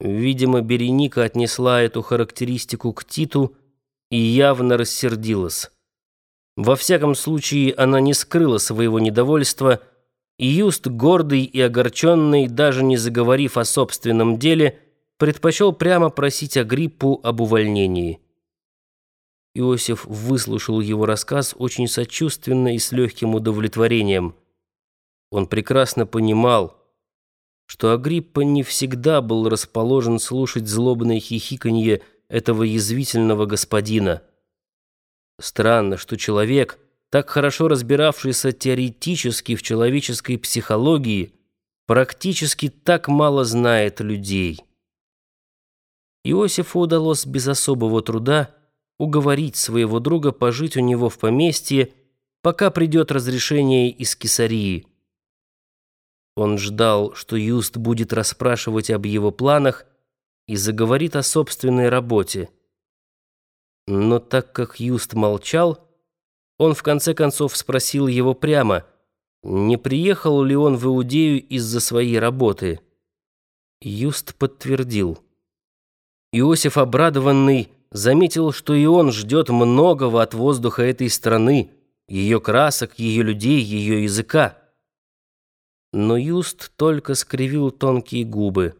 Видимо, Береника отнесла эту характеристику к Титу и явно рассердилась. Во всяком случае, она не скрыла своего недовольства, и Юст, гордый и огорченный, даже не заговорив о собственном деле, предпочел прямо просить Агриппу об увольнении. Иосиф выслушал его рассказ очень сочувственно и с легким удовлетворением. Он прекрасно понимал, что Агриппа не всегда был расположен слушать злобное хихиканье этого язвительного господина. Странно, что человек, так хорошо разбиравшийся теоретически в человеческой психологии, практически так мало знает людей. Иосифу удалось без особого труда уговорить своего друга пожить у него в поместье, пока придет разрешение из Кесарии. Он ждал, что Юст будет расспрашивать об его планах и заговорит о собственной работе. Но так как Юст молчал, он в конце концов спросил его прямо, не приехал ли он в Иудею из-за своей работы. Юст подтвердил. Иосиф, обрадованный, заметил, что и он ждет многого от воздуха этой страны, ее красок, ее людей, ее языка. Но Юст только скривил тонкие губы.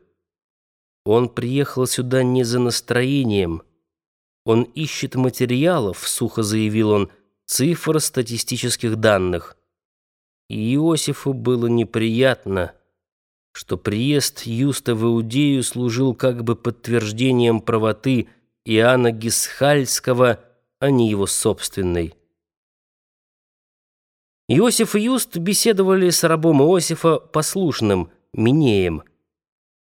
Он приехал сюда не за настроением. Он ищет материалов, сухо заявил он, цифр статистических данных. И Иосифу было неприятно, что приезд Юста в Иудею служил как бы подтверждением правоты Иоанна Гисхальского, а не его собственной. Иосиф и Юст беседовали с рабом Иосифа, послушным, Минеем.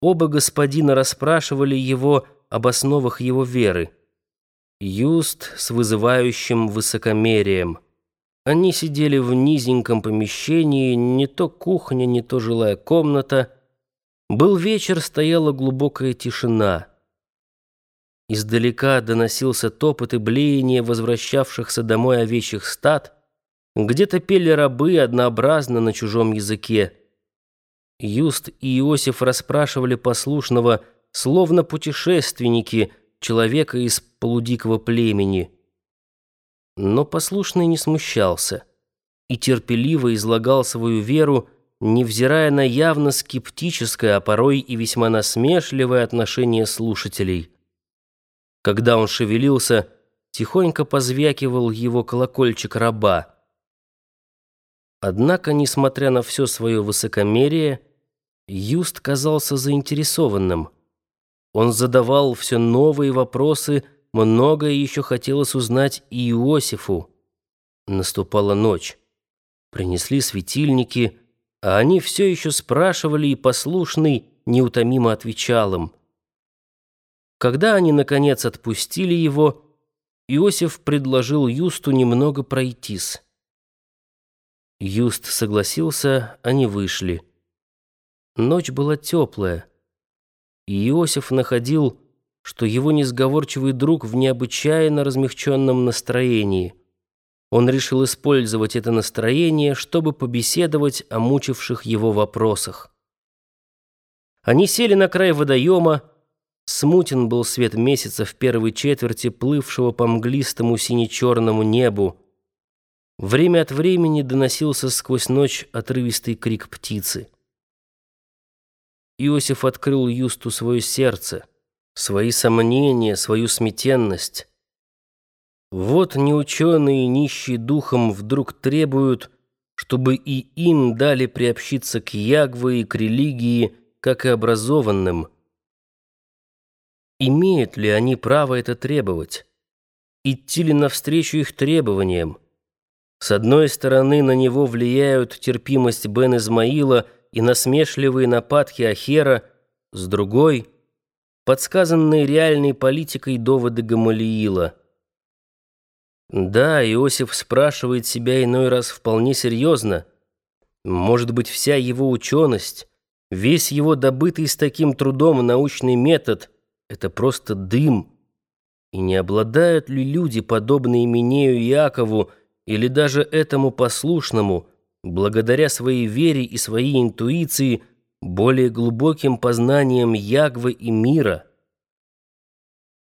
Оба господина расспрашивали его об основах его веры. Юст с вызывающим высокомерием. Они сидели в низеньком помещении, не то кухня, не то жилая комната. Был вечер, стояла глубокая тишина. Издалека доносился топот и блеяние возвращавшихся домой овечьих стад. Где-то пели рабы однообразно на чужом языке. Юст и Иосиф расспрашивали послушного, словно путешественники, человека из полудикого племени. Но послушный не смущался и терпеливо излагал свою веру, невзирая на явно скептическое, а порой и весьма насмешливое отношение слушателей. Когда он шевелился, тихонько позвякивал его колокольчик раба — Однако, несмотря на все свое высокомерие, Юст казался заинтересованным. Он задавал все новые вопросы, многое еще хотелось узнать и Иосифу. Наступала ночь. Принесли светильники, а они все еще спрашивали, и послушный неутомимо отвечал им. Когда они, наконец, отпустили его, Иосиф предложил Юсту немного пройтись. Юст согласился, они вышли. Ночь была теплая, и Иосиф находил, что его несговорчивый друг в необычайно размягченном настроении. Он решил использовать это настроение, чтобы побеседовать о мучивших его вопросах. Они сели на край водоема, смутен был свет месяца в первой четверти, плывшего по мглистому сине-черному небу, Время от времени доносился сквозь ночь отрывистый крик птицы. Иосиф открыл Юсту свое сердце, свои сомнения, свою смятенность. Вот неученые, нищие духом, вдруг требуют, чтобы и им дали приобщиться к Ягве и к религии, как и образованным. Имеют ли они право это требовать? Идти ли навстречу их требованиям? С одной стороны, на него влияют терпимость Бен Измаила и насмешливые нападки Ахера, с другой — подсказанные реальной политикой доводы Гамалиила. Да, Иосиф спрашивает себя иной раз вполне серьезно. Может быть, вся его ученость, весь его добытый с таким трудом научный метод — это просто дым. И не обладают ли люди, подобные Минею и Якову, или даже этому послушному, благодаря своей вере и своей интуиции, более глубоким познанием Ягвы и мира,